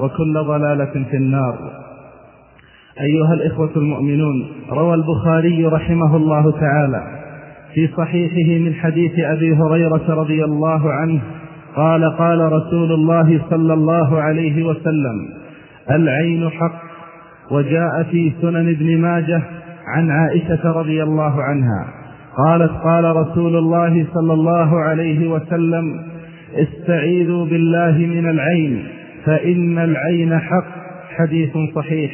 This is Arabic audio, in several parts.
وكل ضلالة في النار. أيها الإخوة المؤمنون روى البخاري رحمه الله تعالى في صحيحه من حديث أبي هريرة رضي الله عنه قال قال رسول الله صلى الله عليه وسلم العين حق وجاء في سنن ابن ماجه عن عائشة رضي الله عنها قالت قال رسول الله صلى الله عليه وسلم استعيذوا بالله من العين. فإن العين حق حديث صحيح.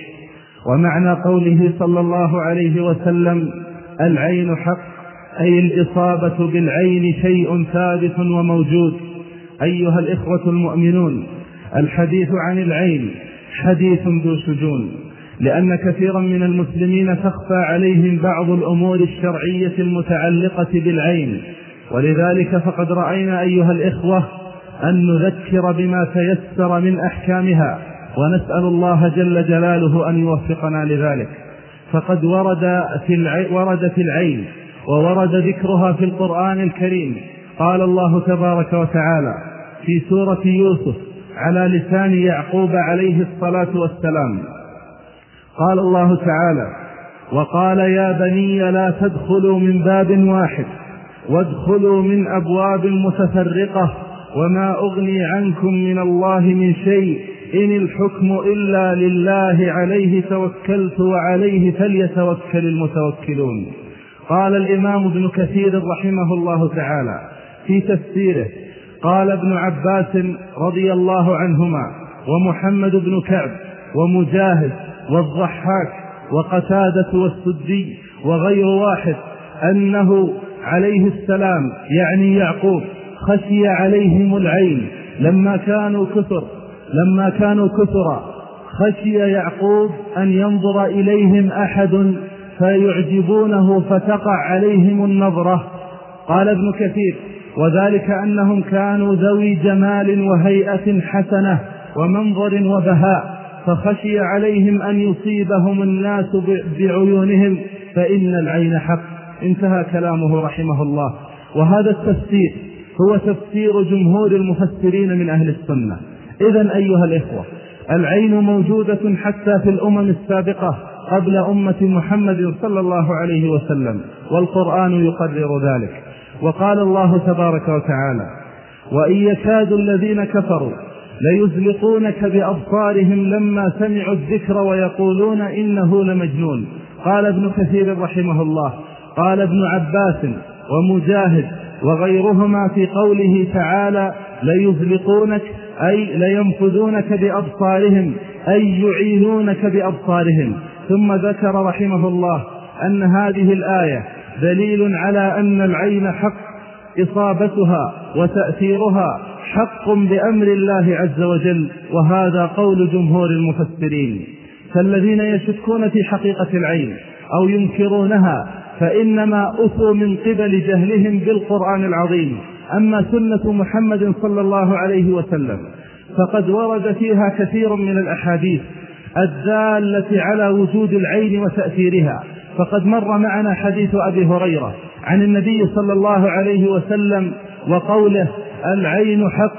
ومعنى قوله صلى الله عليه وسلم العين حق أي الإصابة بالعين شيء ثابت وموجود. أيها الإخوة المؤمنون الحديث عن العين حديث ذو شجون لأن كثيرا من المسلمين تخفى عليهم بعض الأمور الشرعية المتعلقة بالعين. ولذلك فقد رأينا أيها الإخوة أن نذكر بما تيسر من أحكامها ونسأل الله جل جلاله أن يوفقنا لذلك. فقد ورد في العين, ورد في العين وورد ذكرها في القرآن الكريم. قال الله تبارك وتعالى في سورة يوسف على لسان يعقوب عليه الصلاة والسلام. قال الله تعالى وقال يا بني لا تدخلوا من باب واحد وادخلوا من أبواب متفرقة. وما أغني عنكم من الله من شيء إن الحكم إلا لله عليه توكلت وعليه فليتوكل المتوكلون. قال الإمام ابن كثير رحمه الله تعالى في تفسيره قال ابن عباس رضي الله عنهما ومحمد بن كعب ومجاهد والضحاك وقتادة والسدي وغير واحد أنه عليه السلام يعني يعقوب خشي عليهم العين لما كانوا كثر لما كانوا كثرا. خشي يعقوب أن ينظر إليهم أحد فيعجبونه فتقع عليهم النظرة. قال ابن كثير وذلك أنهم كانوا ذوي جمال وهيئة حسنة ومنظر وبهاء فخشي عليهم أن يصيبهم الناس بعيونهم فإن العين حق. انتهى كلامه رحمه الله. وهذا التفسير هو تفسير جمهور المفسرين من أهل السنة. إذا أيها الإخوة العين موجودة حتى في الأمم السابقة قبل أمة محمد صلى الله عليه وسلم والقرآن يقرر ذلك. وقال الله تبارك وتعالى وإن يكاد الذين كفروا ليزلقونك بأبصارهم لما سمعوا الذكر ويقولون إنه لمجنون. قال ابن كثير رحمه الله قال ابن عباس ومجاهد وغيرهما في قوله تعالى ليزلقونك أي لينفذونك بأبصارهم أي يعينونك بأبصارهم. ثم ذكر رحمه الله أن هذه الآية دليل على أن العين حق إصابتها وتأثيرها حق بأمر الله عز وجل وهذا قول جمهور المفسرين. فالذين يشكون في حقيقة العين أو ينكرونها فإنما أتوا من قبل جهلهم بالقرآن العظيم. أما سنة محمد صلى الله عليه وسلم فقد ورد فيها كثير من الأحاديث الدالة على وجود العين وتأثيرها. فقد مر معنا حديث أبي هريرة عن النبي صلى الله عليه وسلم وقوله العين حق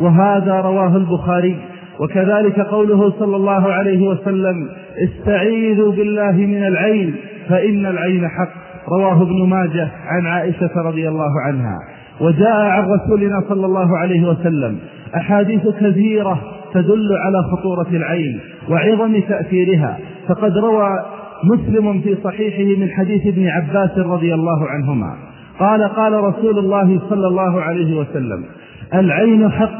وهذا رواه البخاري. وكذلك قوله صلى الله عليه وسلم استعيذوا بالله من العين فإن العين حق. رواه ابن ماجه عن عائشة رضي الله عنها. وجاء عن رسولنا صلى الله عليه وسلم. أحاديث كثيرة تدل على خطورة العين وعظم تأثيرها. فقد روى مسلم في صحيحه من حديث ابن عباس رضي الله عنهما. قال قال رسول الله صلى الله عليه وسلم العين حق.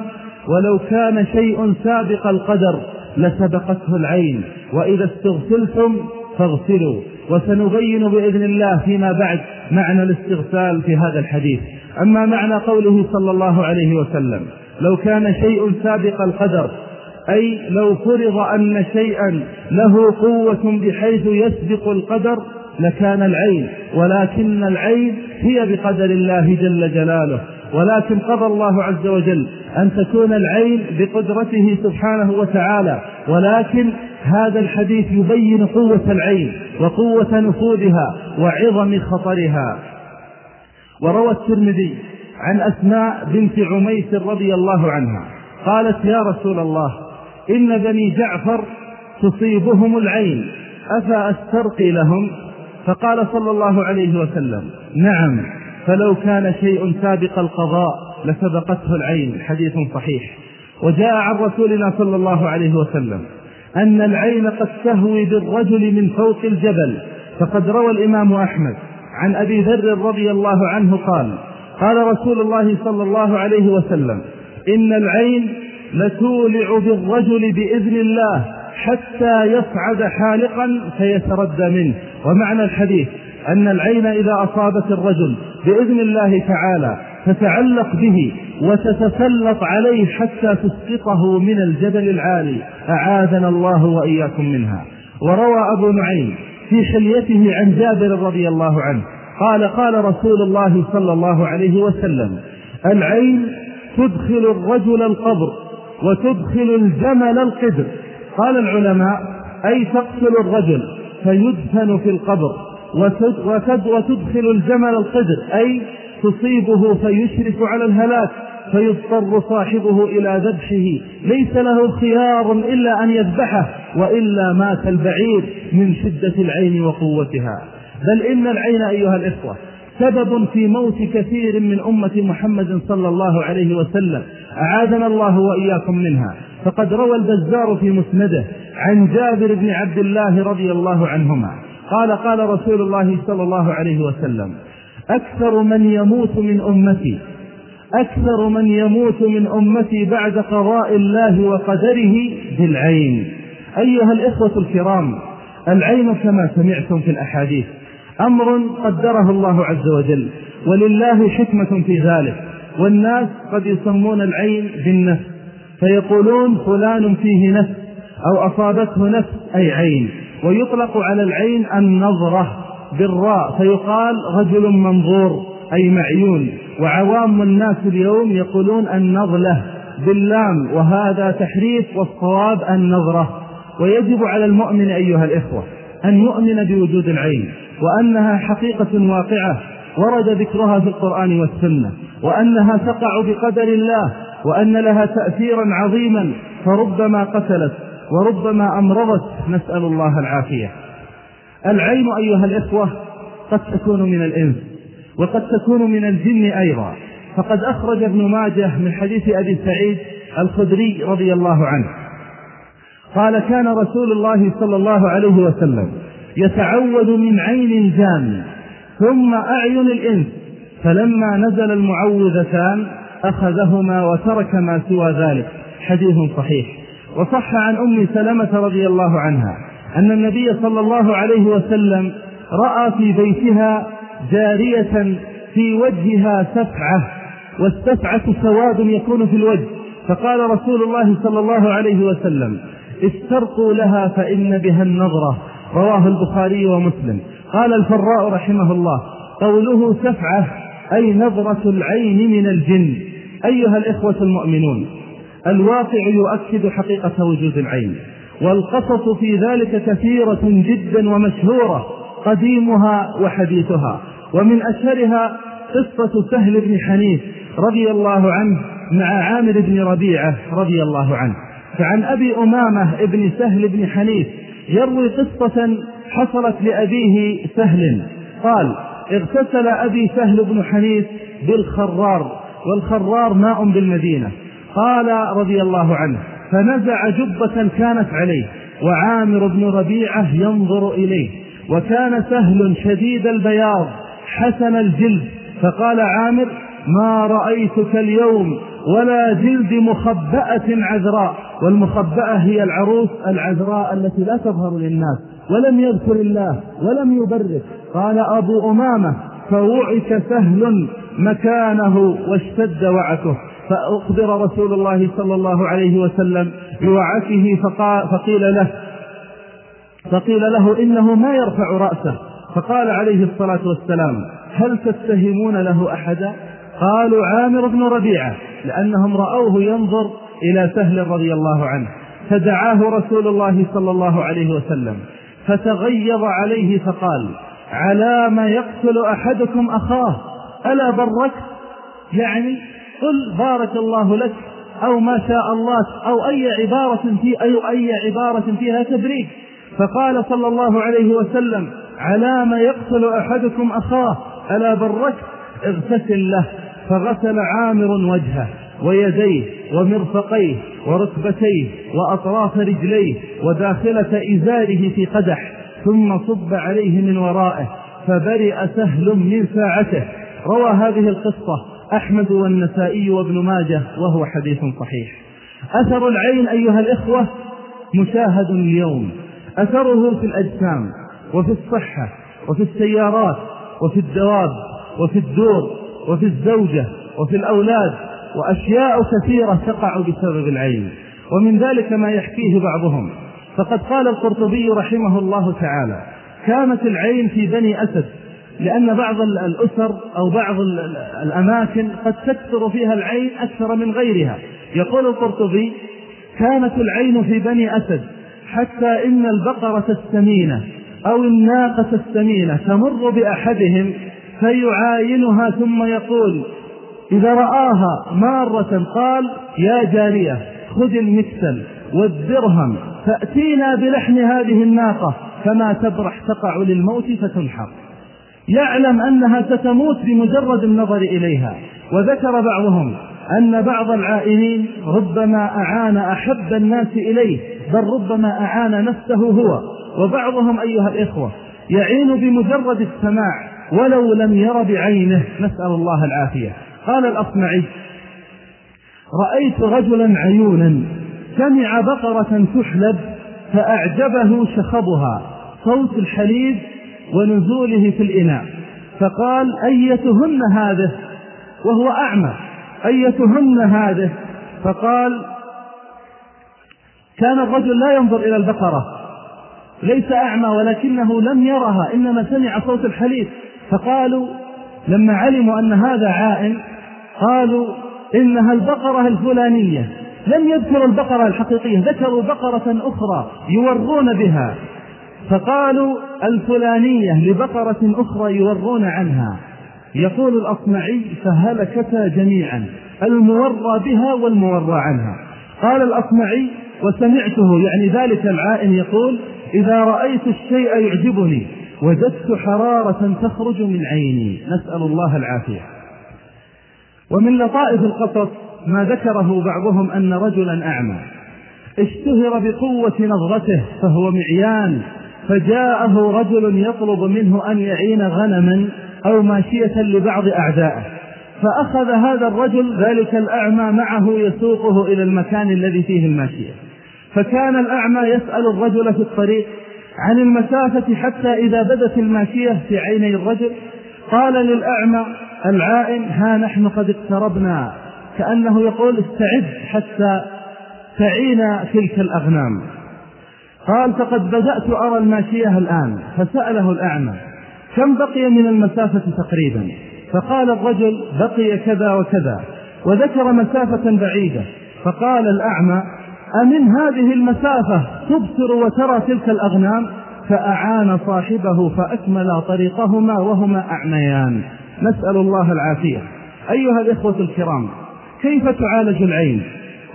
ولو كان شيء سابق القدر لسبقته العين. وإذا استغسلتم فاغسلوا. وسنبين بإذن الله فيما بعد معنى الاستغسال في هذا الحديث. أما معنى قوله صلى الله عليه وسلم لو كان شيء سابق القدر أي لو فرض أن شيئا له قوة بحيث يسبق القدر لكان العين ولكن العين هي بقدر الله جل جلاله. ولكن قضى الله عز وجل أن تكون العين بقدرته سبحانه وتعالى ولكن هذا الحديث يبين قوة العين وقوة نفوذها وعظم خطرها. وروى الترمذي عن أسماء بنت عميس رضي الله عنها قالت يا رسول الله إن بني جعفر تصيبهم العين أفأسترقي لهم؟ فقال صلى الله عليه وسلم نعم فلو كان شيء سابق القضاء لسبقته العين حديث صحيح. وجاء عن رسولنا صلى الله عليه وسلم أن العين قد تهوي بالرجل من فوق الجبل. فقد روى الإمام أحمد عن أبي ذر رضي الله عنه قال قال رسول الله صلى الله عليه وسلم إن العين لتولع بالرجل بإذن الله حتى يصعد حالقا فيتردى منه. ومعنى الحديث أن العين إذا أصابت الرجل بإذن الله تعالى تتعلق به وتتسلط عليه حتى تسقطه من الجبل العالي. أعاذنا الله وإياكم منها. وروى أبو نعيم في حليته عن جابر رضي الله عنه قال قال رسول الله صلى الله عليه وسلم العين تدخل الرجل القبر وتدخل الجمل القدر. قال العلماء أي تقتل الرجل فيدفن في القبر وتدخل الجمل القدر. أي تصيبه فيشرف على الهلاك فيضطر صاحبه إلى ذبحه. ليس له خيار إلا أن يذبحه وإلا مات البعير من شدة العين وقوتها. بل إن العين أيها الإخوة سبب في موت كثير من أمة محمد صلى الله عليه وسلم. أعاذنا الله وإياكم منها. فقد روى البزار في مسنده عن جابر بن عبد الله رضي الله عنهما. قال قال رسول الله صلى الله عليه وسلم أكثر من يموت من أمتي. أكثر من يموت من أمتي بعد قضاء الله وقدره بالعين. أيها الإخوة الكرام العين كما سمعتم في الأحاديث. أمر قدره الله عز وجل ولله حكمة في ذلك. والناس قد يسمون العين بالنفس. فيقولون فلان فيه نفس أو أصابته نفس أي عين. ويطلق على العين النظرة. بالراء فيقال رجل منظور أي معيون. وعوام الناس اليوم يقولون النظلة باللام وهذا تحريف والصواب النظرة. ويجب على المؤمن أيها الإخوة أن يؤمن بوجود العين وأنها حقيقة واقعة ورد ذكرها في القرآن والسنة وأنها تقع بقدر الله وأن لها تأثيرا عظيما فربما قتلت وربما أمرضت نسأل الله العافية. العين أيها الإخوة قد تكون من الإنس وقد تكون من الجن أيضا. فقد أخرج ابن ماجه من حديث أبي سعيد الخدري رضي الله عنه. قال كان رسول الله صلى الله عليه وسلم يتعوذ من عين جان ثم أعين الإنس فلما نزل المعوذتان أخذهما وترك ما سوى ذلك. حديث صحيح. وصح عن أم سلمة رضي الله عنها. أن النبي صلى الله عليه وسلم رأى في بيتها جارية في وجهها سفعة والسفعة سواد يكون في الوجه. فقال رسول الله صلى الله عليه وسلم استرقوا لها فإن بها النظرة رواه البخاري ومسلم. قال الفراء رحمه الله قوله سفعة أي نظرة العين من الجن. أيها الإخوة المؤمنون الواقع يؤكد حقيقة وجود العين. والقصص في ذلك كثيرة جدا ومشهورة قديمها وحديثها. ومن أشهرها قصة سهل بن حنيف رضي الله عنه مع عامر بن ربيعة رضي الله عنه. فعن أبي أمامة بن سهل بن حنيف يروي قصة حصلت لأبيه سهل. قال اغتسل أبي سهل بن حنيف بالخرار والخرار ماء بالمدينة. قال رضي الله عنه فنزع جبة كانت عليه وعامر بن ربيعة ينظر إليه وكان سهل شديد البياض حسن الجلد فقال عامر ما رأيتك اليوم ولا جلد مخبأة عذراء. والمخبأة هي العروس العذراء التي لا تظهر للناس ولم يذكر الله ولم يبرك. قال أبو أمامة فوعك سهل مكانه واشتد وعكه. فأخبر رسول الله صلى الله عليه وسلم بوعكه فقيل له فقيل له إنه ما يرفع رأسه. فقال عليه الصلاة والسلام هل تتهمون له أحدا؟ قالوا عامر بن ربيعة لأنهم رأوه ينظر إلى سهل رضي الله عنه فدعاه رسول الله صلى الله عليه وسلم فتغيظ عليه فقال على ما يقتل أحدكم أخاه ألا بركت؟ يعني قل بارك الله لك أو ما شاء الله أو أي عبارة في أي أي عبارة فيها تبريك. فقال صلى الله عليه وسلم على ما يقتل أحدكم أخاه ألا بركت؟ اغتسل له. فغسل عامر وجهه ويديه ومرفقيه وركبتيه وأطراف رجليه وداخلة إزاره في قدح ثم صب عليه من ورائه فبرئ سهل من ساعته. روى هذه القصة أحمد والنسائي وابن ماجه وهو حديث صحيح. أثر العين أيها الإخوة مشاهد اليوم. أثره في الأجسام وفي الصحة وفي السيارات وفي الدواب وفي الدور وفي الزوجة وفي الأولاد وأشياء كثيرة تقع بسبب العين. ومن ذلك ما يحكيه بعضهم. فقد قال القرطبي رحمه الله تعالى كانت العين في بني أسد لأن بعض الأسر أو بعض الأماكن قد تكثر فيها العين أكثر من غيرها. يقول القرطبي كانت العين في بني أسد حتى إن البقرة السمينة أو الناقة السمينة تمر بأحدهم فيعاينها ثم يقول إذا رآها مارة قال يا جارية خذ المكسل والدرهم فأتينا بلحم هذه الناقة فما تبرح تقع للموت فتنحر. يعلم أنها ستموت بمجرد النظر إليها. وذكر بعضهم أن بعض العائلين ربما أعان أحب الناس إليه بل ربما أعان نفسه هو. وبعضهم أيها الإخوة يعين بمجرد السماع ولو لم ير بعينه. نسأل الله العافية. قال الأصمعي رأيت رجلا عيونا سمع بقرة تحلب فأعجبه شخبها. صوت الحليب ونزوله في الإناء. فقال أيتهن هذه؟ وهو أعمى. أيتهن هذه؟ فقال كان الرجل لا ينظر إلى البقرة. ليس أعمى ولكنه لم يرها إنما سمع صوت الحليب. فقالوا لما علموا أن هذا عائن قالوا إنها البقرة الفلانية. لم يذكروا البقرة الحقيقية ذكروا بقرة أخرى يورون بها. فقالوا الفلانية لبقرة أخرى يورون عنها. يقول الأصمعي فهلكتا جميعا المورى بها والمورى عنها. قال الأصمعي وسمعته يعني ذلك العائن يقول إذا رأيت الشيء يعجبني وجدت حرارة تخرج من عيني. نسأل الله العافية. ومن لطائف القصص ما ذكره بعضهم أن رجلا أعمى اشتهر بقوة نظرته فهو معيان فجاءه رجل يطلب منه أن يعين غنما أو ماشية لبعض أعدائه فأخذ هذا الرجل ذلك الأعمى معه يسوقه إلى المكان الذي فيه الماشية. فكان الأعمى يسأل الرجل في الطريق عن المسافة حتى إذا بدت الماشية في عيني الرجل. قال للأعمى العائن ها نحن قد اقتربنا. كأنه يقول استعد حتى تعين تلك الأغنام. قال فقد بدأت أرى الماشية الآن. فسأله الأعمى كم بقي من المسافة تقريبا؟ فقال الرجل بقي كذا وكذا. وذكر مسافة بعيدة. فقال الأعمى أمن هذه المسافة تبصر وترى تلك الأغنام؟ فأعان صاحبه فأكمل طريقهما وهما أعميان. نسأل الله العافية. أيها الإخوة الكرام كيف تعالج العين؟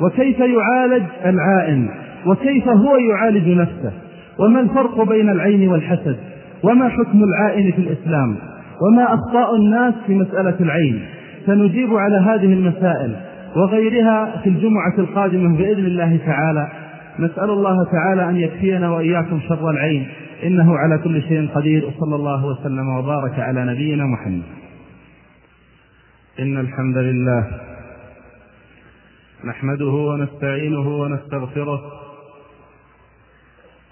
وكيف يعالج العائن؟ وكيف هو يعالج نفسه؟ وما الفرق بين العين والحسد؟ وما حكم العائن في الإسلام؟ وما أخطاء الناس في مسألة العين؟ سنجيب على هذه المسائل وغيرها في الجمعة القادمة بإذن الله تعالى. نسأل الله تعالى أن يكفينا وإياكم شر العين. إنه على كل شيء قدير. وصلى الله وسلم وبارك على نبينا محمد. إن الحمد لله نحمده ونستعينه ونستغفره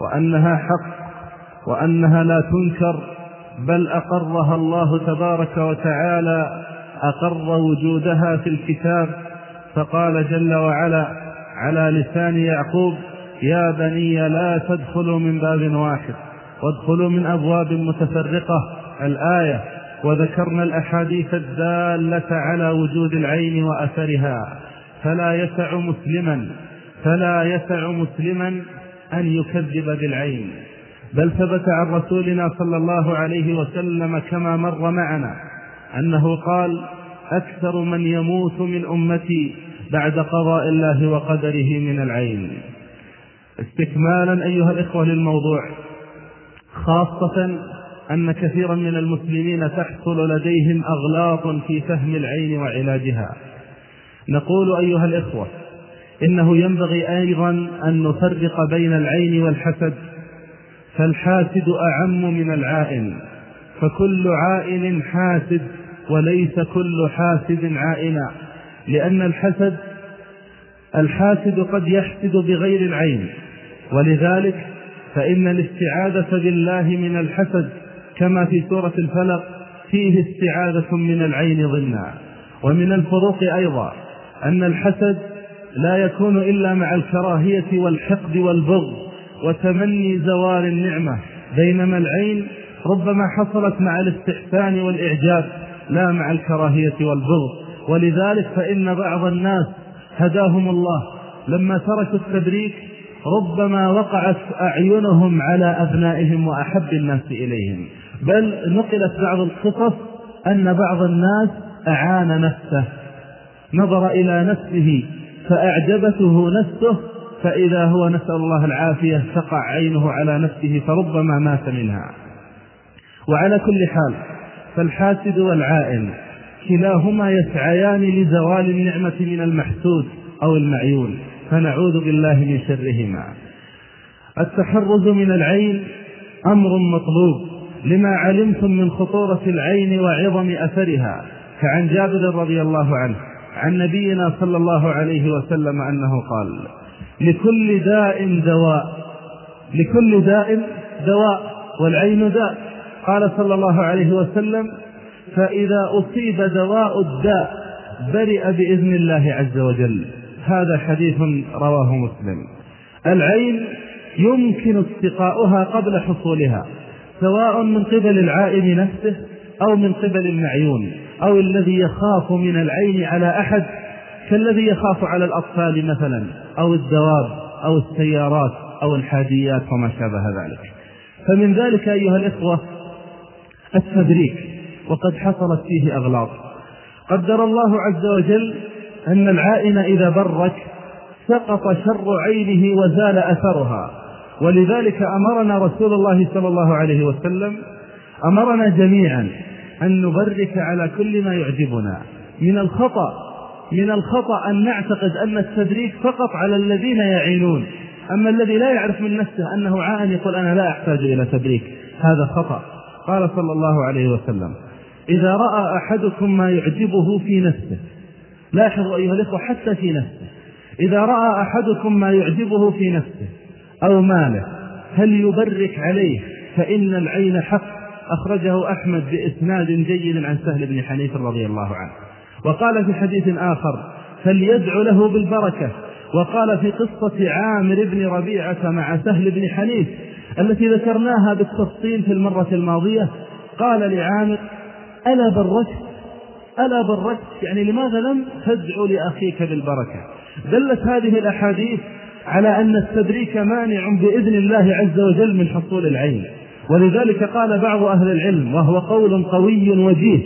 وأنها حق وأنها لا تنكر بل أقرها الله تبارك وتعالى أقر وجودها في الكتاب. فقال جل وعلا على لسان يعقوب يا بني لا تدخلوا من باب واحد وادخلوا من أبواب متفرقة. الآية وذكرنا الأحاديث الدالة على وجود العين وأثرها. فلا يسع مسلما فلا يسع مسلما أن يكذب بالعين. بل ثبت عن رسولنا صلى الله عليه وسلم كما مر معنا أنه قال أكثر من يموت من أمتي بعد قضاء الله وقدره من العين. استكمالا أيها الإخوة للموضوع. خاصة أن كثيرا من المسلمين تحصل لديهم أغلاط في فهم العين وعلاجها. نقول أيها الإخوة إنه ينبغي أيضا أن نفرق بين العين والحسد فالحاسد أعم من العائن فكل عائن حاسد وليس كل حاسد عائنا لأن الحسد الحاسد قد يحسد بغير العين ولذلك فإن الاستعاذة بالله من الحسد كما في سورة الفلق فيه استعاذة من العين ضمنا ومن الفروق أيضا أن الحسد لا يكون إلا مع الكراهية والحقد والبغض وتمني زوال النعمة. بينما العين ربما حصلت مع الاستحسان والإعجاب لا مع الكراهية والبغض. ولذلك فإن بعض الناس هداهم الله. لما تركوا التبريك ربما وقعت أعينهم على أبنائهم وأحب الناس إليهم. بل نقلت بعض القصص أن بعض الناس أعان نفسه نظر إلى نفسه فأعجبته نفسه فإذا هو نسأل الله العافية تقع عينه على نفسه فربما مات منها. وعلى كل حال فالحاسد والعائن كلاهما يسعيان لزوال النعمة من المحسود أو المعيون فنعوذ بالله من شرهما. التحرز من العين أمر مطلوب لما علمتم من خطورة العين وعظم أثرها فعن جابر رضي الله عنه. عن نبينا صلى الله عليه وسلم أنه قال لكل داء دواء لكل داء دواء والعين داء. قال صلى الله عليه وسلم فإذا أصيب دواء الداء برئ بإذن الله عز وجل. هذا حديث رواه مسلم. العين يمكن استقاؤها قبل حصولها سواء من قبل العائن نفسه أو من قبل المعيون. أو الذي يخاف من العين على أحد كالذي يخاف على الأطفال مثلا أو الدواب أو السيارات أو الحاديات وما شابه ذلك. فمن ذلك أيها الإخوة التدريك وقد حصلت فيه أغلاط. قدر الله عز وجل أن العائن إذا برك سقط شر عينه وزال أثرها. ولذلك أمرنا رسول الله صلى الله عليه وسلم أمرنا جميعا أن نبرك على كل ما يعجبنا. من الخطأ من الخطأ أن نعتقد أن التدريك فقط على الذين يعينون. أما الذي لا يعرف من نفسه أنه عائن يقول أنا لا أحتاج إلى تدريك. هذا خطأ. قال صلى الله عليه وسلم إذا رأى أحدكم ما يعجبه في نفسه لاحظوا أيها الإخوة حتى في نفسه. إذا رأى أحدكم ما يعجبه في نفسه أو ماله هل يبرك عليه؟ فإن العين حق. أخرجه أحمد بإسناد جيد عن سهل بن حنيف رضي الله عنه. وقال في حديث آخر فليدع له بالبركة. وقال في قصة عامر بن ربيعة مع سهل بن حنيف التي ذكرناها بالتفصيل في المرة الماضية قال لعامر ألا بركت؟ ألا بركت؟ يعني لماذا لم تدعو لأخيك بالبركة؟ دلت هذه الأحاديث على أن التدريك مانع بإذن الله عز وجل من حصول العين. ولذلك قال بعض أهل العلم وهو قول قوي وجيه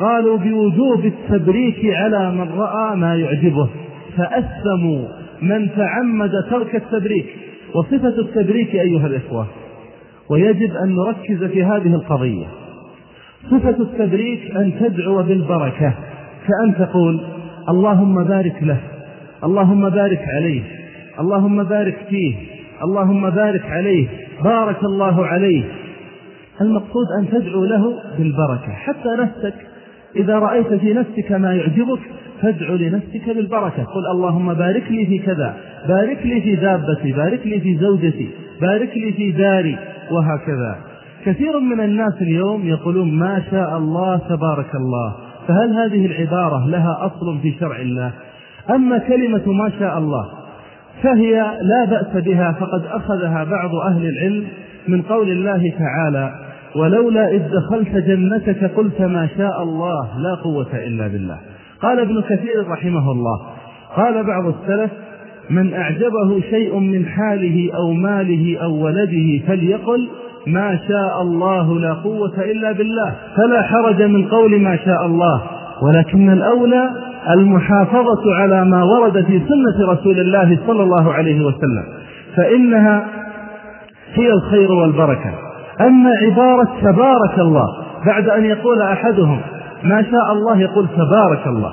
قالوا بوجوب التبريك على من رأى ما يعجبه فأثموا من تعمد ترك التبريك. وصفة التبريك أيها الإخوة ويجب أن نركز في هذه القضية. صفة التبريك أن تدعو بالبركة كأن تقول اللهم بارك له اللهم بارك عليه اللهم بارك فيه اللهم بارك عليه بارك الله عليه. المقصود أن تدعو له بالبركة. حتى نفسك إذا رأيت في نفسك ما يعجبك فادعو لنفسك بالبركة. قل اللهم بارك لي في كذا بارك لي في دابتي بارك لي في زوجتي بارك لي في داري وهكذا. كثير من الناس اليوم يقولون ما شاء الله تبارك الله فهل هذه العبارة لها أصل في شرع الله؟ أما كلمة ما شاء الله فهي لا بأس بها فقد أخذها بعض أهل العلم من قول الله تعالى ولولا إذ دخلت جنتك قلت ما شاء الله لا قوة إلا بالله. قال ابن كثير رحمه الله قال بعض السلف من أعجبه شيء من حاله أو ماله أو ولده فليقل ما شاء الله لا قوة إلا بالله فلا حرج من قول ما شاء الله. ولكن الأولى المحافظة على ما ورد في سنة رسول الله صلى الله عليه وسلم فإنها هي الخير والبركة. أما عبارة تبارك الله بعد أن يقول أحدهم ما شاء الله يقول تبارك الله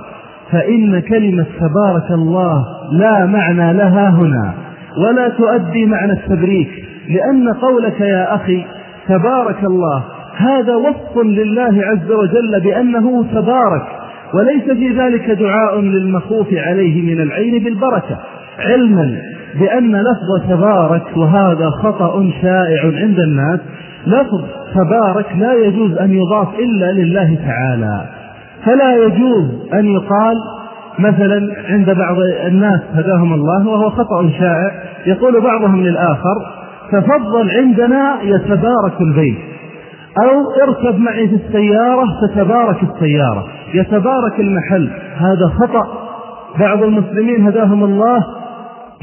فإن كلمة تبارك الله لا معنى لها هنا ولا تؤدي معنى التبريك لأن قولك يا أخي تبارك الله هذا وصف لله عز وجل بأنه تبارك وليس في ذلك دعاء للمخوف عليه من العين بالبركة علما بأن لفظ تبارك وهذا خطأ شائع عند الناس لفظ تبارك لا يجوز أن يضاف إلا لله تعالى. فلا يجوز أن يقال مثلا عند بعض الناس هداهم الله وهو خطأ شائع يقول بعضهم للآخر تفضل عندنا يتبارك البيت. أو اركب معي في السيارة تتبارك السيارة. يتبارك المحل. هذا خطأ. بعض المسلمين هداهم الله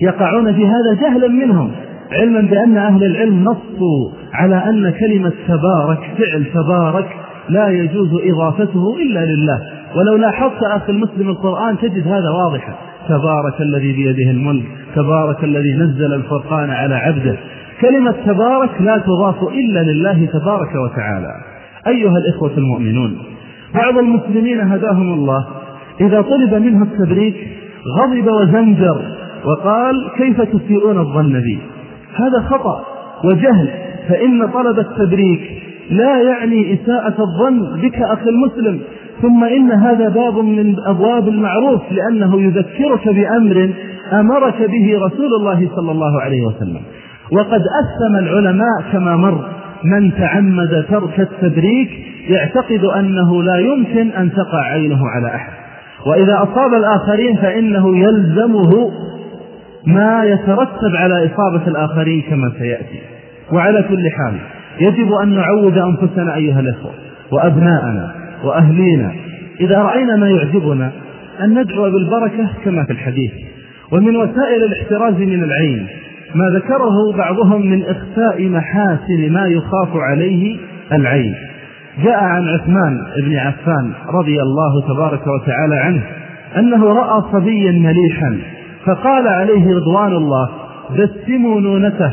يقعون في هذا جهلا منهم. علما بأن أهل العلم نصوا على أن كلمة تبارك فعل تبارك لا يجوز إضافته إلا لله. ولو لاحظت أخي المسلم القرآن تجد هذا واضحا. تبارك الذي بيده الملك تبارك الذي نزل الفرقان على عبده. كلمة تبارك لا تضاف إلا لله تبارك وتعالى. أيها الإخوة المؤمنون بعض المسلمين هداهم الله. إذا طلب منه التبريك غضب وزنجر وقال كيف تسيئون الظن بي؟ هذا خطأ وجهل فإن طلب التبريك لا يعني إساءة الظن بك أخي المسلم. ثم إن هذا باب من أبواب المعروف لأنه يذكرك بأمر أمرك به رسول الله صلى الله عليه وسلم. وقد أثم العلماء كما مر من تعمد ترك التبريك يعتقد أنه لا يمكن أن تقع عينه على أحد وإذا أصاب الآخرين فإنه يلزمه ما يترتب على إصابة الآخرين كما سيأتي. وعلى كل حال يجب أن نعود أنفسنا أيها الأخوة وأبناءنا وأهلينا إذا رأينا ما يعجبنا أن ندعو بالبركة كما في الحديث. ومن وسائل الاحتراز من العين ما ذكره بعضهم من إخفاء محاسن ما يخاف عليه العين. جاء عن عثمان بن عفان رضي الله تبارك وتعالى عنه أنه رأى صبيا مليحا فقال عليه رضوان الله دسموا نونته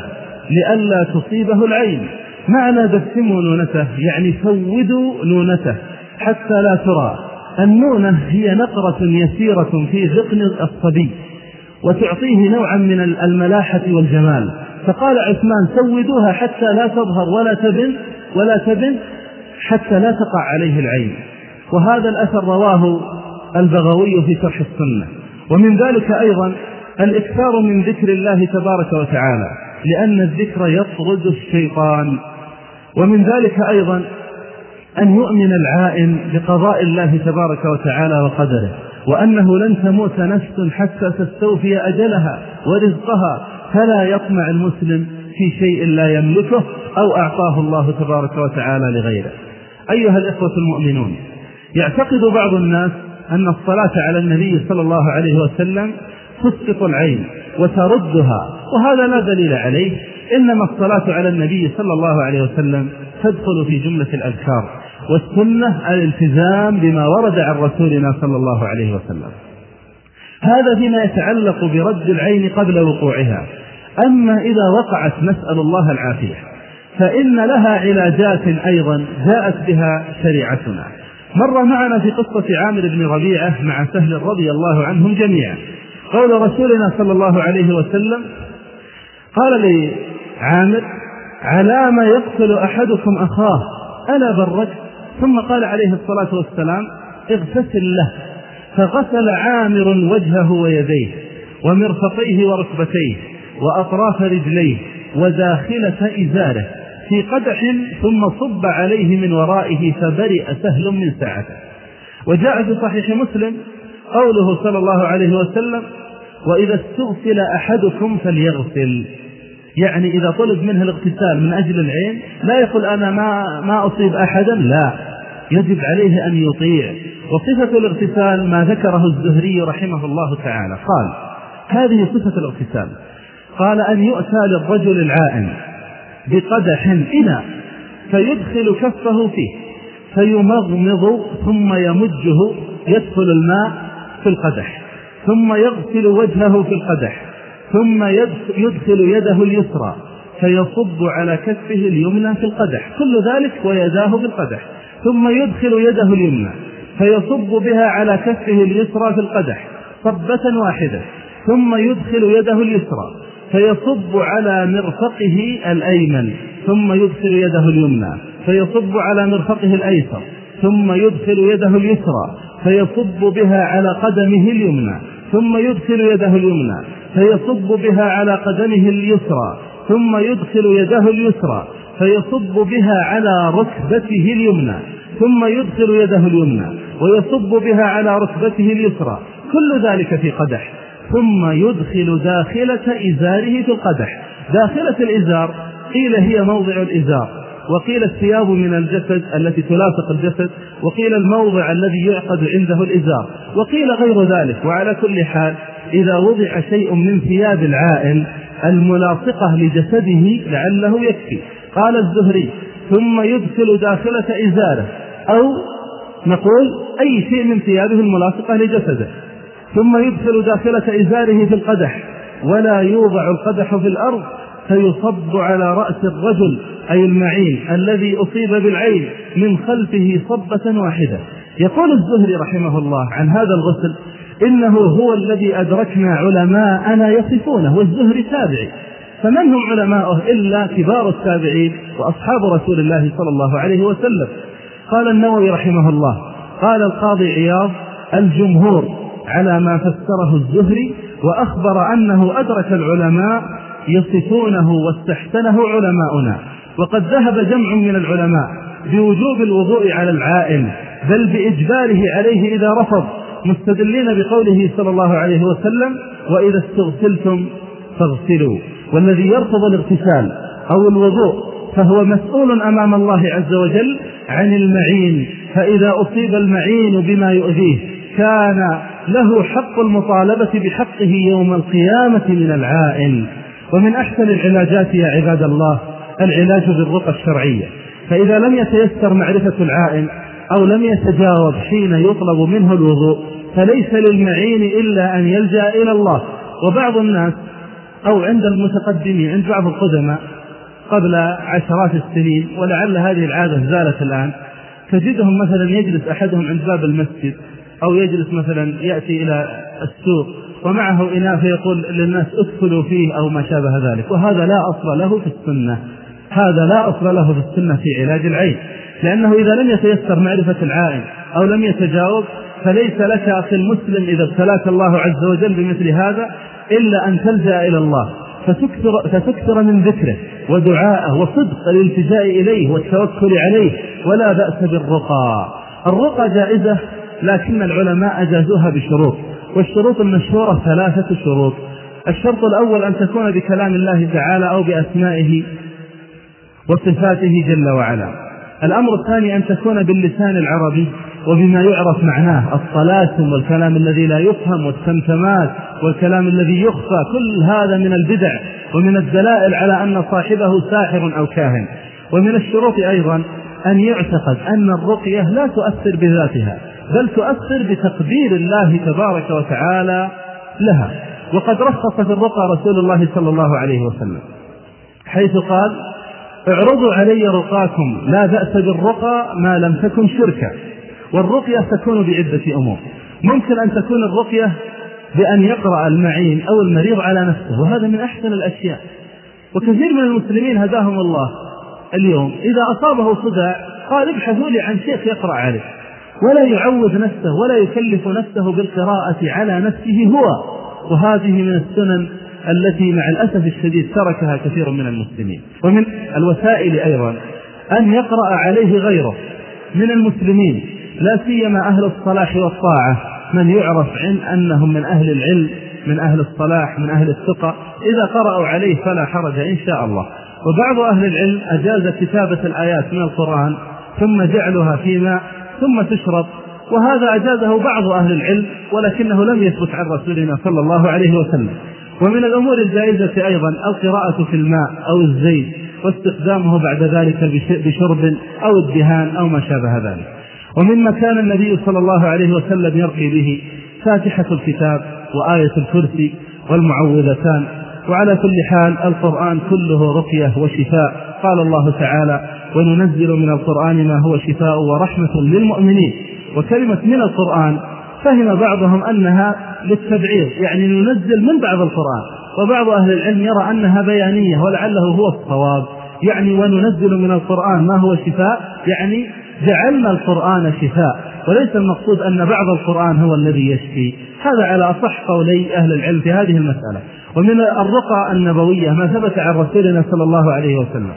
لئلا تصيبه العين. معنى دسموا نونته يعني سودوا نونته حتى لا ترى. النونة هي نقرة يسيرة في ذقن الصبي وتعطيه نوعا من الملاحة والجمال. فقال عثمان سودوها حتى لا تظهر ولا تبن ولا تبن حتى لا تقع عليه العين. وهذا الأثر رواه البغوي في شرح السنة. ومن ذلك أيضا الإكثار من ذكر الله تبارك وتعالى لأن الذكر يطرد الشيطان. ومن ذلك أيضا أن يؤمن العائن بقضاء الله تبارك وتعالى وقدره وأنه لن تموت نفس حتى تستوفي أجلها ورزقها فلا يطمع المسلم في شيء لا يملكه أو أعطاه الله تبارك وتعالى لغيره. أيها الإخوة المؤمنون يعتقد بعض الناس أن الصلاة على النبي صلى الله عليه وسلم تسقط العين وتردها وهذا لا دليل عليه إنما الصلاة على النبي صلى الله عليه وسلم تدخل في جملة الأذكار والسنة الالتزام بما ورد عن رسولنا صلى الله عليه وسلم. هذا فيما يتعلق برد العين قبل وقوعها. أما إذا وقعت نسأل الله العافية فإن لها علاجات أيضا جاءت بها شريعتنا. مر معنا في قصة عامر بن ربيعة مع سهل رضي الله عنهم جميعا. قول رسولنا صلى الله عليه وسلم قال لعامر على ما يقتل أحدكم أخاه ألا برك؟ ثم قال عليه الصلاة والسلام اغتسل له. فغسل عامر وجهه ويديه ومرفقيه وركبتيه وأطراف رجليه وداخلة إزاره. في قدح ثم صب عليه من ورائه فبرئ سهل من ساعته. وجاء في صحيح مسلم قوله صلى الله عليه وسلم وإذا استغسل أحدكم فليغسل يعني إذا طلب منه الاغتسال من أجل العين لا يقول أنا ما ما أصيب أحدا لا. يجب عليه أن يطيع. وصفة الاغتسال ما ذكره الزهري رحمه الله تعالى. قال هذه صفة الاغتسال. قال أن يؤتى للرجل العائن. بقدح إناء فيدخل كفه فيه فيمضمض ثم يمجه يدخل الماء في القدح ثم يغسل وجهه في القدح ثم يدخل يده اليسرى فيصب على كفه اليمنى في القدح كل ذلك ويداه في القدح ثم يدخل يده اليمنى فيصب بها على كفه اليسرى في القدح صبة واحدة ثم يدخل يده اليسرى فيصب على مرفقه الأيمن ثم يدخل يده اليمنى فيصب على مرفقه الأيسر ثم يدخل يده اليسرى فيصب بها على قدمه اليمنى ثم يدخل يده اليمنى فيصب بها على قدمه اليسرى ثم يدخل يده اليسرى فيصب بها على ركبته اليمنى ثم يدخل يده اليمنى ويصب بها على ركبته اليسرى كل ذلك في قدح. ثم يدخل داخلة إزاره في القدح. داخلة الإزار قيل هي موضع الإزار. وقيل الثياب من الجسد التي تلاصق الجسد وقيل الموضع الذي يعقد عنده الإزار. وقيل غير ذلك وعلى كل حال إذا وضع شيء من ثياب العائن الملاصقة لجسده لعله يكفي. قال الزهري ثم يدخل داخلة إزاره أو نقول أي شيء من ثيابه الملاصقة لجسده. ثم يدخل داخلة إزاره في القدح. ولا يوضع القدح في الأرض فيصب على رأس الرجل أي المعين الذي أصيب بالعين من خلفه صبة واحدة. يقول الزهري رحمه الله عن هذا الغسل إنه هو الذي أدركنا علماءنا يصفونه والزهري تابعي. فمن هم علماؤه؟ إلا كبار التابعين وأصحاب رسول الله صلى الله عليه وسلم. قال النووي رحمه الله قال القاضي عياض الجمهور على ما فسره الزهري وأخبر أنه أدرك العلماء يصفونه واستحسنه علماؤنا. وقد ذهب جمع من العلماء بوجوب الوضوء على العائن بل بإجباره عليه إذا رفض مستدلين بقوله صلى الله عليه وسلم وإذا استغسلتم فاغسلوا والذي يرفض الاغتسال أو الوضوء فهو مسؤول أمام الله عز وجل عن المعين فإذا أصيب المعين بما يؤذيه كان له حق المطالبة بحقه يوم القيامة من العائن. ومن أحسن العلاجات يا عباد الله العلاج بالرقى الشرعية. فإذا لم يتيسر معرفة العائن أو لم يتجاوب حين يطلب منه الوضوء فليس للمعين إلا أن يلجأ إلى الله. وبعض الناس أو عند المتقدمين عند بعض القدماء قبل عشرات السنين ولعل هذه العادة زالت الآن تجدهم مثلا يجلس أحدهم عند باب المسجد أو يجلس مثلا يأتي إلى السوق ومعه إناء فيقول للناس ادخلوا فيه أو ما شابه ذلك. وهذا لا أصل له في السنة. هذا لا أصل له في السنة في علاج العين. لأنه إذا لم يتيسر معرفة العائن أو لم يتجاوب فليس لك أخي المسلم إذا ابتلاك الله عز وجل بمثل هذا إلا أن تلجأ إلى الله. فتكثر, فتكثر من ذكره ودعائه وصدق الالتجاء إليه والتوكل عليه. ولا بأس بالرقى. الرقى جائزة لكن العلماء أجازوها بشروط والشروط المشهورة ثلاثة شروط. الشرط الأول أن تكون بكلام الله تعالى أو بأسمائه وصفاته جل وعلا. الأمر الثاني أن تكون باللسان العربي وبما يعرف معناه الطلاسم والكلام الذي لا يفهم والتمتمات والكلام الذي يخفى كل هذا من البدع ومن الدلائل على أن صاحبه ساحر أو كاهن. ومن الشروط أيضا أن يعتقد أن الرقية لا تؤثر بذاتها. بل تؤثر بتقدير الله تبارك وتعالى لها. وقد رخص في الرقى رسول الله صلى الله عليه وسلم حيث قال اعرضوا علي رقاكم لا بأس بالرقى ما لم تكن شركا والرقية تكون بعدة أمور. ممكن أن تكون الرقية بأن يقرأ المعين أو المريض على نفسه وهذا من أحسن الأشياء. وكثير من المسلمين هداهم الله اليوم. إذا أصابه صداع قال ابحثوا لي عن شيخ يقرأ عليه. ولا يعود نفسه ولا يكلف نفسه بالقراءة على نفسه هو. وهذه من السنن التي مع الأسف الشديد تركها كثير من المسلمين. ومن الوسائل أيضا أن يقرأ عليه غيره من المسلمين لا سيما أهل الصلاح والطاعة من يعرف عن أنهم من أهل العلم من أهل الصلاح من أهل الثقة. إذا قرأوا عليه فلا حرج إن شاء الله. وبعض أهل العلم أجاز كتابة الآيات من القرآن ثم جعلها فيما ثم تشرب. وهذا أجازه بعض أهل العلم ولكنه لم يثبت عن رسولنا صلى الله عليه وسلم. ومن الأمور الجائزة أيضا القراءة في الماء أو الزيت واستخدامه بعد ذلك بشرب أو الدهان أو ما شابه ذلك. ومما كان النبي صلى الله عليه وسلم يرقي به فاتحة الكتاب وآية الكرسي والمعوذتان. وعلى كل حال القرآن كله رقية وشفاء. قال الله تعالى وننزل من القرآن ما هو شفاء ورحمة للمؤمنين. وكلمة من القرآن فهم بعضهم أنها للتبعير يعني ننزل من بعض القرآن. وبعض أهل العلم يرى أنها بيانية ولعله هو الصواب. يعني وننزل من القرآن ما هو شفاء يعني جعلنا القرآن شفاء. وليس المقصود أن بعض القرآن هو الذي يشفي. هذا على أصح قولي أهل العلم في هذه المسألة. ومن الرقى النبوية ما ثبت عن رسولنا صلى الله عليه وسلم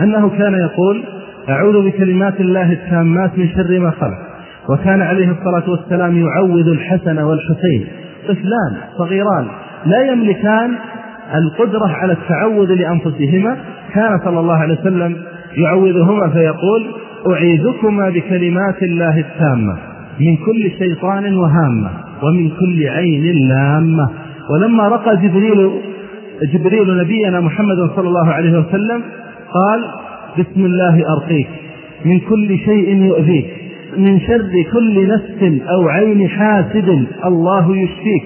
أنه كان يقول أعوذ بكلمات الله التامات من شر ما خلق وكان عليه الصلاة والسلام يعوذ الحسن والحسين طفلان صغيران لا يملكان القدرة على التعوذ لأنفسهما كان صلى الله عليه وسلم يعوذهما فيقول أعيذكما بكلمات الله التامة من كل شيطان وهامة ومن كل عين لامة. ولما رقى جبريل جبريل نبينا محمد صلى الله عليه وسلم قال بسم الله أرقيك. من كل شيء يؤذيك. من شر كل نفس أو عين حاسد الله يشفيك.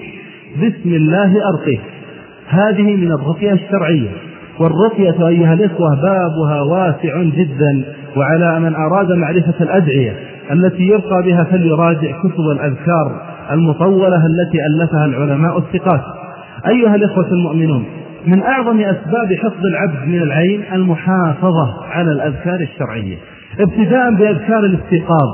بسم الله أرقيك. هذه من الرقية الشرعية. والرقية أيها الإخوة بابها واسع جدا وعلى من أراد معرفة الأدعية التي يرقى بها فليراجع كتب الأذكار المطولة التي ألفها العلماء الثقات. أيها الإخوة المؤمنون من أعظم أسباب حفظ العبد من العين المحافظة على الأذكار الشرعية. ابتداء بأذكار الاستيقاظ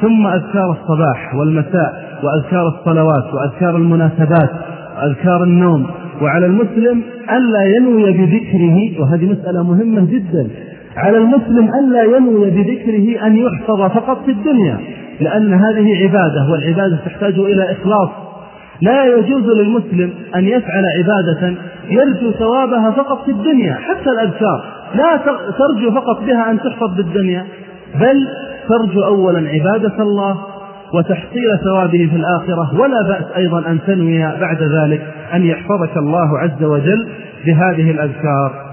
ثم أذكار الصباح والمساء وأذكار الصلوات وأذكار المناسبات وأذكار النوم. وعلى المسلم ألا ينوي بذكره وهذه مسألة مهمة جدا على المسلم ألا ينوي بذكره أن يحفظ فقط في الدنيا. لأن هذه عبادة والعبادة تحتاج إلى إخلاص. لا يجوز للمسلم أن يفعل عبادة يرجو ثوابها فقط في الدنيا حتى الأذكار لا ترجو فقط بها أن تحفظ بالدنيا بل ترجو أولا عبادة الله وتحصيل ثوابه في الآخرة. ولا بأس أيضا أن تنوي بعد ذلك أن يحفظك الله عز وجل بهذه الأذكار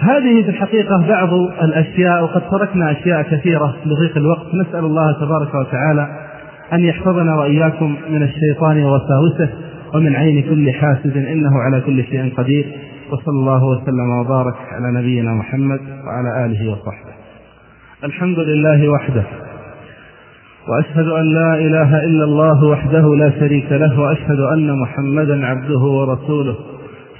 هذه في الحقيقة بعض الأشياء وقد تركنا أشياء كثيرة لضيق الوقت. نسأل الله تبارك وتعالى أن يحفظنا وإياكم من الشيطان ووساوسه ومن عين كل حاسد إنه على كل شيء قدير. وصلى الله وسلم وبارك على نبينا محمد وعلى آله وصحبه. الحمد لله وحده وأشهد أن لا إله إلا الله وحده لا شريك له وأشهد أن محمدا عبده ورسوله.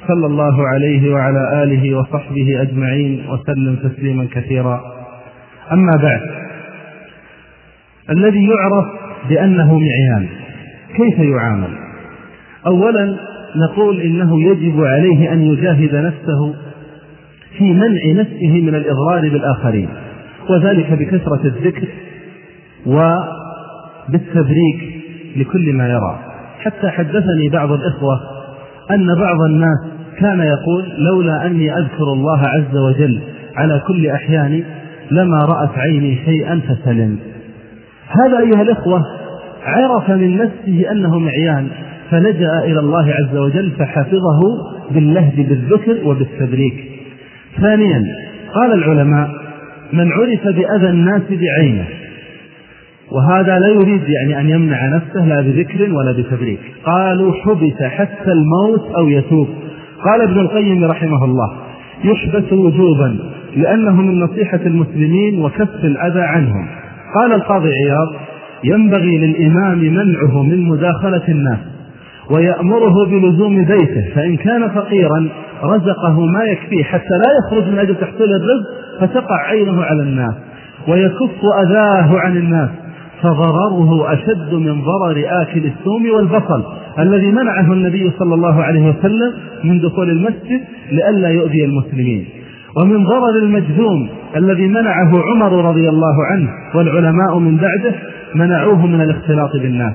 صلى الله عليه وعلى آله وصحبه أجمعين وسلم تسليما كثيرا. أما بعد الذي يعرف بأنه معيان كيف يعامل؟ اولا نقول إنه يجب عليه أن يجاهد نفسه في منع نفسه من الاضرار بالآخرين وذلك بكثرة الذكر وبالتبريك لكل ما يرى. حتى حدثني بعض الإخوة أن بعض الناس كان يقول لولا أني أذكر الله عز وجل على كل أحياني لما رأت عيني شيئا فسلم. هذا أيها الإخوة عرف من نفسه أنه معيان فلجأ إلى الله عز وجل فحفظه باللهج بالذكر وبالتبريك. ثانيا قال العلماء من عرف بأذى الناس بعينه وهذا لا يريد يعني أن يمنع نفسه لا بذكر ولا بتبريك. قالوا حبس حتى الموت أو يتوب قال ابن القيم رحمه الله يحبس وجوبا لأنه من نصيحة المسلمين وكف الأذى عنهم. قال القاضي عياض ينبغي للإمام منعه من مداخلة الناس ويأمره بلزوم بيته فإن كان فقيرا رزقه ما يكفيه حتى لا يخرج من أجل تحصيل الرزق فتقع عينه على الناس ويكف أذاه عن الناس. فضرره أشد من ضرر آكل الثوم والبصل الذي منعه النبي صلى الله عليه وسلم من دخول المسجد لئلا يؤذي المسلمين. ومن ضرر المجذوم الذي منعه عمر رضي الله عنه والعلماء من بعده منعوه من الاختلاط بالناس.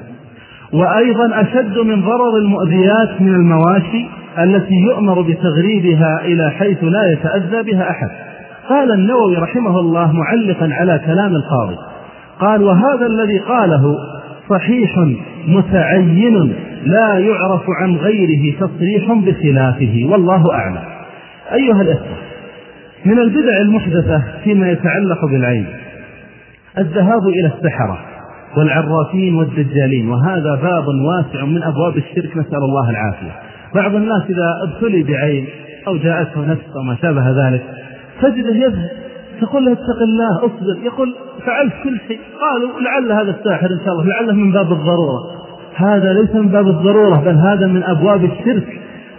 وأيضا أشد من ضرر المؤذيات من المواشي التي يؤمر بتغريبها إلى حيث لا يتأذى بها أحد. قال النووي رحمه الله معلقا على كلام القاضي قال وهذا الذي قاله صحيح متعين لا يعرف عن غيره تصريح بخلافه والله أعلم. أيها الأخوة من البدع المحدثة فيما يتعلق بالعين الذهاب إلى السحرة والعرافين والدجالين وهذا باب واسع من أبواب الشرك نسأل الله العافية. بعض الناس إذا ابتلي بعين أو جاءته نفس أو ما شابه ذلك تجده يذهب تقول له اتق الله اصبر. يقول فعلت كل شيء. قالوا لعل هذا الساحر إن شاء الله لعله من باب الضرورة. هذا ليس من باب الضرورة بل هذا من أبواب الشرك.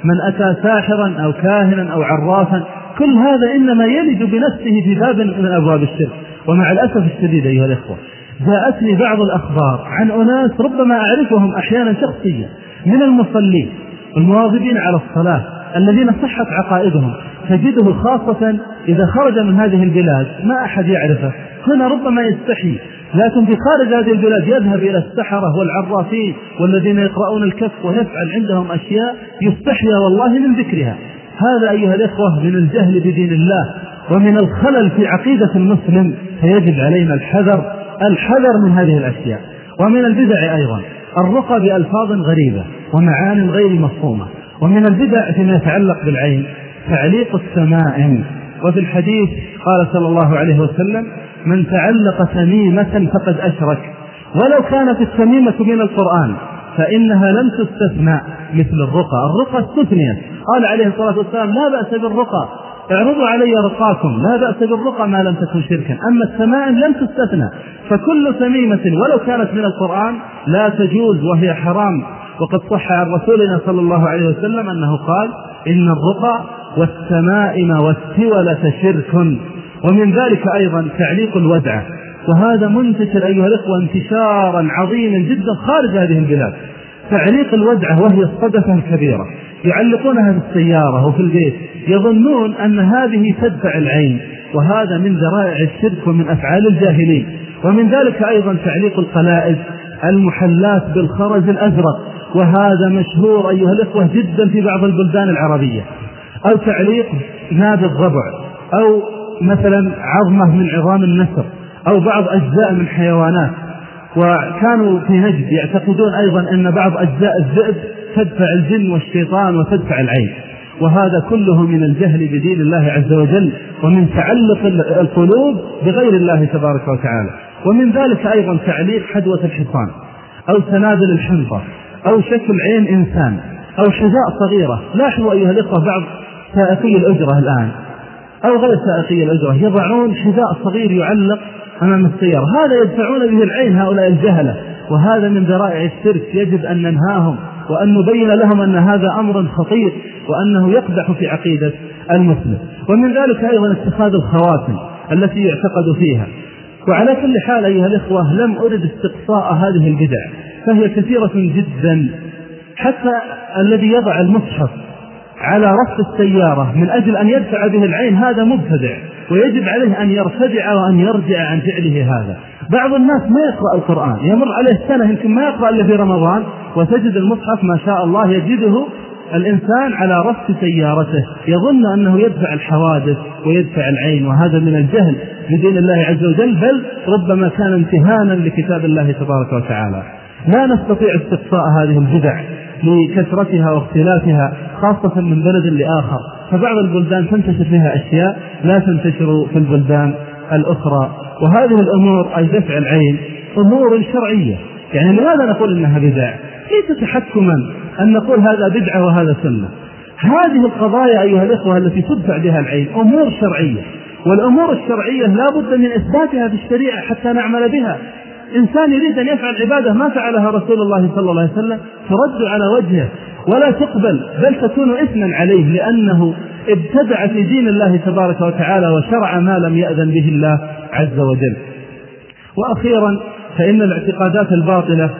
من أتى ساحرا أو كاهنا أو عرافا كل هذا إنما يلج بنفسه في باب من أبواب الشرك. ومع الأسف الشديد أيها الإخوة جاءتني بعض الأخبار عن أناس ربما أعرفهم أحيانا شخصيا من المصلين المواظبين على الصلاة. الذين صحت عقائدهم تجده خاصة إذا خرج من هذه البلاد ما أحد يعرفه. هنا ربما يستحي لكن في خارج هذه البلاد يذهب إلى السحرة والعرافين والذين يقرؤون الكف ويفعل عندهم أشياء يستحيا والله من ذكرها. هذا أيها الإخوة من الجهل بدين الله ومن الخلل في عقيدة المسلم فيجب علينا الحذر الحذر من هذه الأشياء. ومن البدع أيضا الرقى بألفاظ غريبة ومعان غير مفهومة. ومن البدع فيما يتعلق بالعين تعليق التمائم وفي الحديث قال صلى الله عليه وسلم من تعلق تميمة فقد أشرك. ولو كانت التميمة من القرآن فإنها لم تستثنى مثل الرقى. الرقى استثنيت. قال عليه الصلاة والسلام لا بأس بالرقى اعرضوا علي رقاكم لا بأس بالرقى ما لم تكن شركا. أما التمائم لم تستثنى فكل تميمة ولو كانت من القرآن لا تجوز وهي حرام. وقد صح عن رسولنا صلى الله عليه وسلم أنه قال إن الرقى والتمائم والسولة شرك ومن ذلك أيضا تعليق الودعة وهذا منتشر أيها الإخوة انتشارا عظيما جدا خارج هذه البلاد. تعليق الودعة وهي الصدفة الكبيرة يعلقونها في السيارة وفي البيت. يظنون أن هذه تدفع العين. وهذا من ذرائع الشرك ومن أفعال الجاهلين. ومن ذلك أيضا تعليق القلائد المحلات بالخرز الأزرق. وهذا مشهور أيها الإخوة جدا في بعض البلدان العربية. أو تعليق نادي الضبع أو مثلا عظمة من عظام النسر أو بعض أجزاء من حيوانات. وكانوا في نجد يعتقدون أيضا أن بعض أجزاء الذئب تدفع الجن والشيطان وتدفع العين. وهذا كله من الجهل بدين الله عز وجل ومن تعلق القلوب بغير الله تبارك وتعالى. ومن ذلك أيضا تعليق حدوة الحصان أو سنابل الحنطة أو شكل عين إنسان أو حذاء صغيرة. لاحظوا أيها الإخوة بعض سائقي الأجرة الآن. أو غير سائقي الأجرة يضعون حذاء صغير يعلق أمام السيارة. هذا يدفعون به العين هؤلاء الجهلة. وهذا من ذرائع الشرك. يجب أن ننهاهم وأن نبين لهم أن هذا أمر خطير وأنه يقدح في عقيدة المسلم. ومن ذلك أيضا اتخاذ الخواتم التي يعتقد فيها. وعلى كل حال أيها الإخوة لم أرد استقصاء هذه البدع. فهي كثيرة جدا. حتى الذي يضع المصحف على رف السيارة من أجل أن يدفع به العين هذا مبتدع ويجب عليه أن يرتدع وأن يرجع عن فعله هذا. بعض الناس ما يقرأ القرآن يمر عليه سنة يمكن ما يقرأ إلا في رمضان وتجد المصحف ما شاء الله يجده الإنسان على رف سيارته يظن أنه يدفع الحوادث ويدفع العين وهذا من الجهل بدين الله عز وجل بل ربما كان امتهانا لكتاب الله تبارك وتعالى. لا نستطيع استقصاء هذه البدع لكثرتها واختلافها خاصة من بلد لآخر. فبعض البلدان تنتشر فيها أشياء لا تنتشر في البلدان الأخرى. وهذه الأمور أي دفع العين أمور شرعية. يعني لماذا نقول إنها بدع؟ ليس تحكما أن نقول هذا بدعة وهذا سنة. هذه القضايا أيها الإخوة التي تدفع بها العين أمور شرعية. والأمور الشرعية لا بد من إثباتها في الشريعة حتى نعمل بها. إنسان يريد أن يفعل عبادة ما فعلها رسول الله صلى الله عليه وسلم ترد على وجهه ولا تقبل بل تكون إثما عليه لأنه ابتدع في دين الله تبارك وتعالى وشرع ما لم يأذن به الله عز وجل. وأخيرا فإن الاعتقادات الباطلة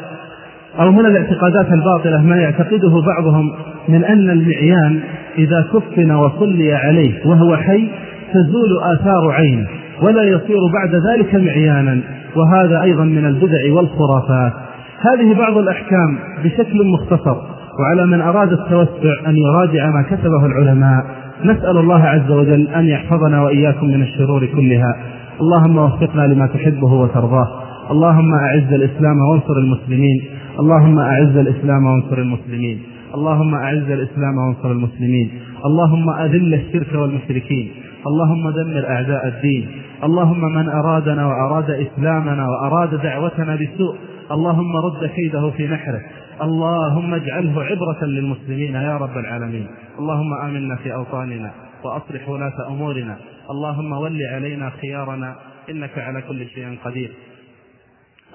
أو من الاعتقادات الباطلة ما يعتقده بعضهم من أن المعيان إذا كفن وصلي عليه وهو حي تزول آثار عينه ولا يصير بعد ذلك معيانا. وهذا أيضا من البدع والخرافات. هذه بعض الأحكام بشكل مختصر وعلى من أراد التوسع أن يراجع ما كتبه العلماء نسأل الله عز وجل أن يحفظنا وإياكم من الشرور كلها. اللهم وفقنا لما تحبه وترضاه. اللهم أعز الإسلام وانصر المسلمين. اللهم أعز الإسلام وانصر المسلمين. اللهم أعز الإسلام وانصر المسلمين. اللهم أذل الشرك والمشركين. اللهم دمر أعداء الدين. اللهم من أرادنا وأراد إسلامنا وأراد دعوتنا بسوء اللهم رد كيده في نحره. اللهم اجعله عبرة للمسلمين يا رب العالمين. اللهم آمنا في أوطاننا وأصلح ولاة أمورنا. اللهم ول علينا خيارنا إنك على كل شيء قدير.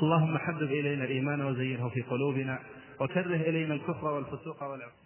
اللهم حبب إلينا الإيمان وزينه في قلوبنا وكره إلينا الكفر والفسوق والعصيان